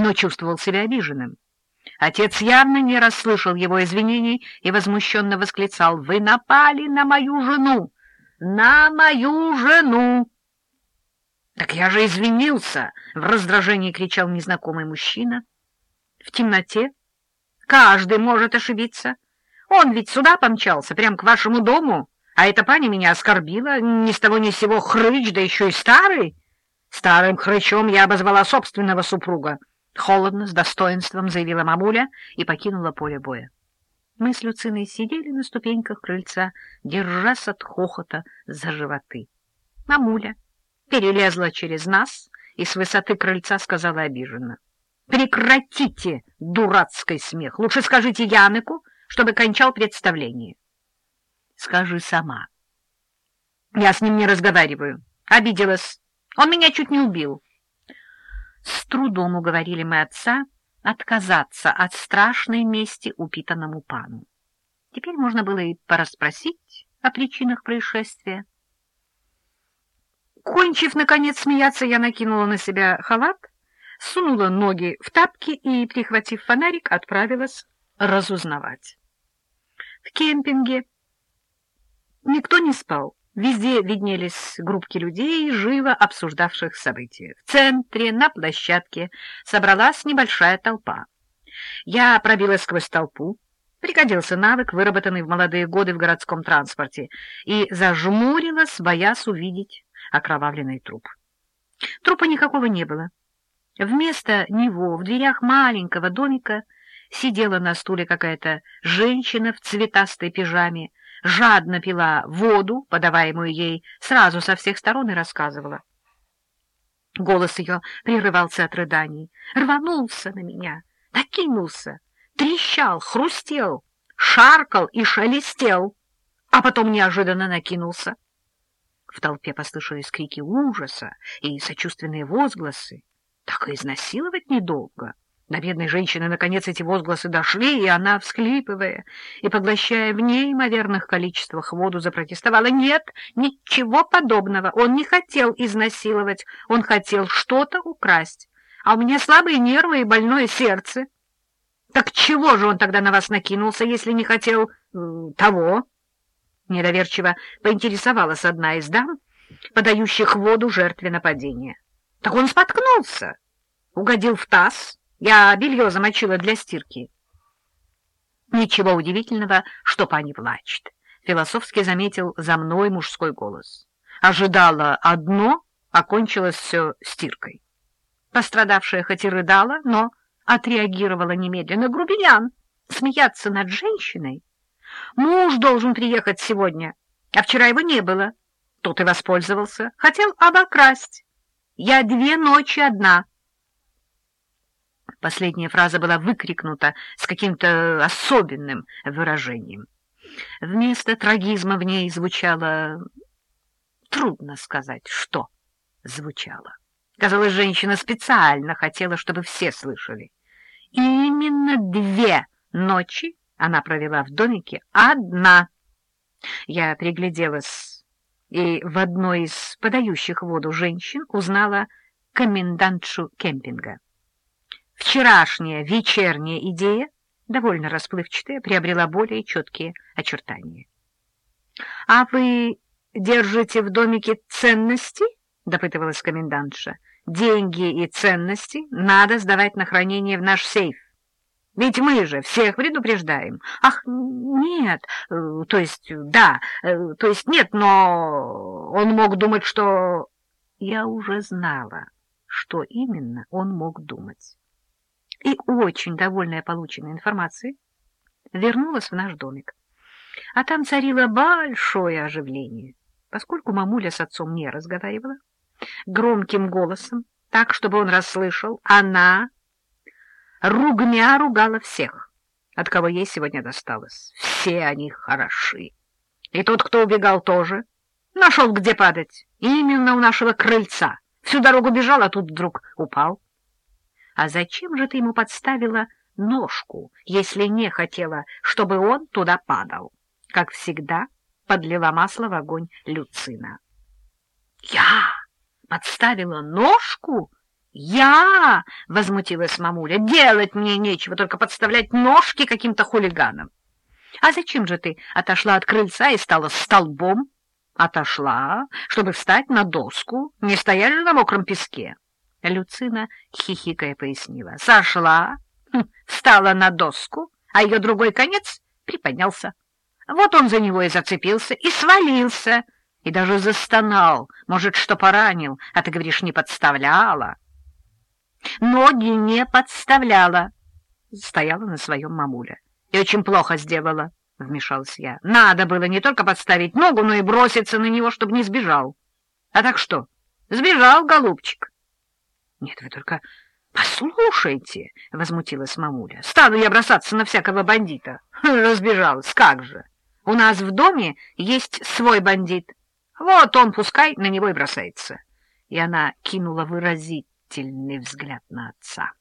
но чувствовал себя обиженным. Отец явно не расслышал его извинений и возмущенно восклицал «Вы напали на мою жену! На мою жену!» «Так я же извинился!» — в раздражении кричал незнакомый мужчина. «В темноте каждый может ошибиться. Он ведь сюда помчался, прямо к вашему дому, а эта пани меня оскорбила, ни с того ни с сего хрыч, да еще и старый. Старым хрычом я обозвала собственного супруга». Холодно, с достоинством заявила мамуля и покинула поле боя. Мы с Люциной сидели на ступеньках крыльца, держась от хохота за животы. Мамуля перелезла через нас и с высоты крыльца сказала обиженно. «Прекратите дурацкий смех! Лучше скажите Янеку, чтобы кончал представление». «Скажи сама». «Я с ним не разговариваю. Обиделась. Он меня чуть не убил». С трудом уговорили мы отца отказаться от страшной мести упитанному пану. Теперь можно было и порасспросить о причинах происшествия. Кончив, наконец, смеяться, я накинула на себя халат, сунула ноги в тапки и, прихватив фонарик, отправилась разузнавать. В кемпинге никто не спал. Везде виднелись группки людей, живо обсуждавших события. В центре, на площадке, собралась небольшая толпа. Я пробилась сквозь толпу, пригодился навык, выработанный в молодые годы в городском транспорте, и зажмурилась, боясь увидеть окровавленный труп. Трупа никакого не было. Вместо него в дверях маленького домика сидела на стуле какая-то женщина в цветастой пижаме, жадно пила воду, подаваемую ей сразу со всех сторон, и рассказывала. Голос ее прерывался от рыданий. Рванулся на меня, накинулся, трещал, хрустел, шаркал и шелестел, а потом неожиданно накинулся. В толпе послышались крики ужаса и сочувственные возгласы. Так и изнасиловать недолго. До бедной женщины, наконец, эти возгласы дошли, и она, всхлипывая и поглощая в неимоверных количествах воду, запротестовала. Нет, ничего подобного. Он не хотел изнасиловать, он хотел что-то украсть. А у меня слабые нервы и больное сердце. Так чего же он тогда на вас накинулся, если не хотел э, того? Недоверчиво поинтересовалась одна из дам, подающих воду жертве нападения. Так он споткнулся, угодил в таз, я белье замочила для стирки. Ничего удивительного, что пани плачет. Философски заметил за мной мужской голос. Ожидала одно, окончилось все стиркой. Пострадавшая хоть и рыдала, но отреагировала немедленно. Грубиян, смеяться над женщиной? Муж должен приехать сегодня, а вчера его не было. Тут и воспользовался. Хотел обокрасть. Я две ночи одна. Последняя фраза была выкрикнута с каким-то особенным выражением. Вместо трагизма в ней звучало... Трудно сказать, что звучало. Казалось, женщина специально хотела, чтобы все слышали. И именно две ночи она провела в домике одна. Я пригляделась и в одной из подающих воду женщин узнала комендантшу кемпинга. Вчерашняя вечерняя идея, довольно расплывчатая, приобрела более четкие очертания. — А вы держите в домике ценности? — допытывалась комендантша. — Деньги и ценности надо сдавать на хранение в наш сейф. Ведь мы же всех предупреждаем. Ах, нет, э, то есть, да, э, то есть нет, но он мог думать, что... Я уже знала, что именно он мог думать и, очень довольная полученной информацией, вернулась в наш домик. А там царило большое оживление, поскольку мамуля с отцом не разговаривала. Громким голосом, так, чтобы он расслышал, она ругмя ругала всех, от кого ей сегодня досталось. Все они хороши. И тот, кто убегал, тоже. Нашел, где падать. Именно у нашего крыльца. Всю дорогу бежал, а тут вдруг упал. А зачем же ты ему подставила ножку, если не хотела, чтобы он туда падал? Как всегда, подлила масло в огонь Люцина. — Я подставила ножку? «Я?» — возмутилась мамуля. «Делать мне нечего, только подставлять ножки каким-то хулиганам». «А зачем же ты отошла от крыльца и стала столбом?» «Отошла, чтобы встать на доску, не стоять же на мокром песке». Люцина, хихикая, пояснила. «Сошла, хм, встала на доску, а ее другой конец приподнялся. Вот он за него и зацепился, и свалился, и даже застонал. Может, что поранил, а ты говоришь, не подставляла». Ноги не подставляла. Стояла на своем мамуля. И очень плохо сделала, вмешалась я. Надо было не только подставить ногу, но и броситься на него, чтобы не сбежал. А так что? Сбежал, голубчик. Нет, вы только послушайте, возмутилась мамуля. Стану я бросаться на всякого бандита. Разбежалась, как же. У нас в доме есть свой бандит. Вот он, пускай, на него и бросается. И она кинула выразить внимательный взгляд на отца.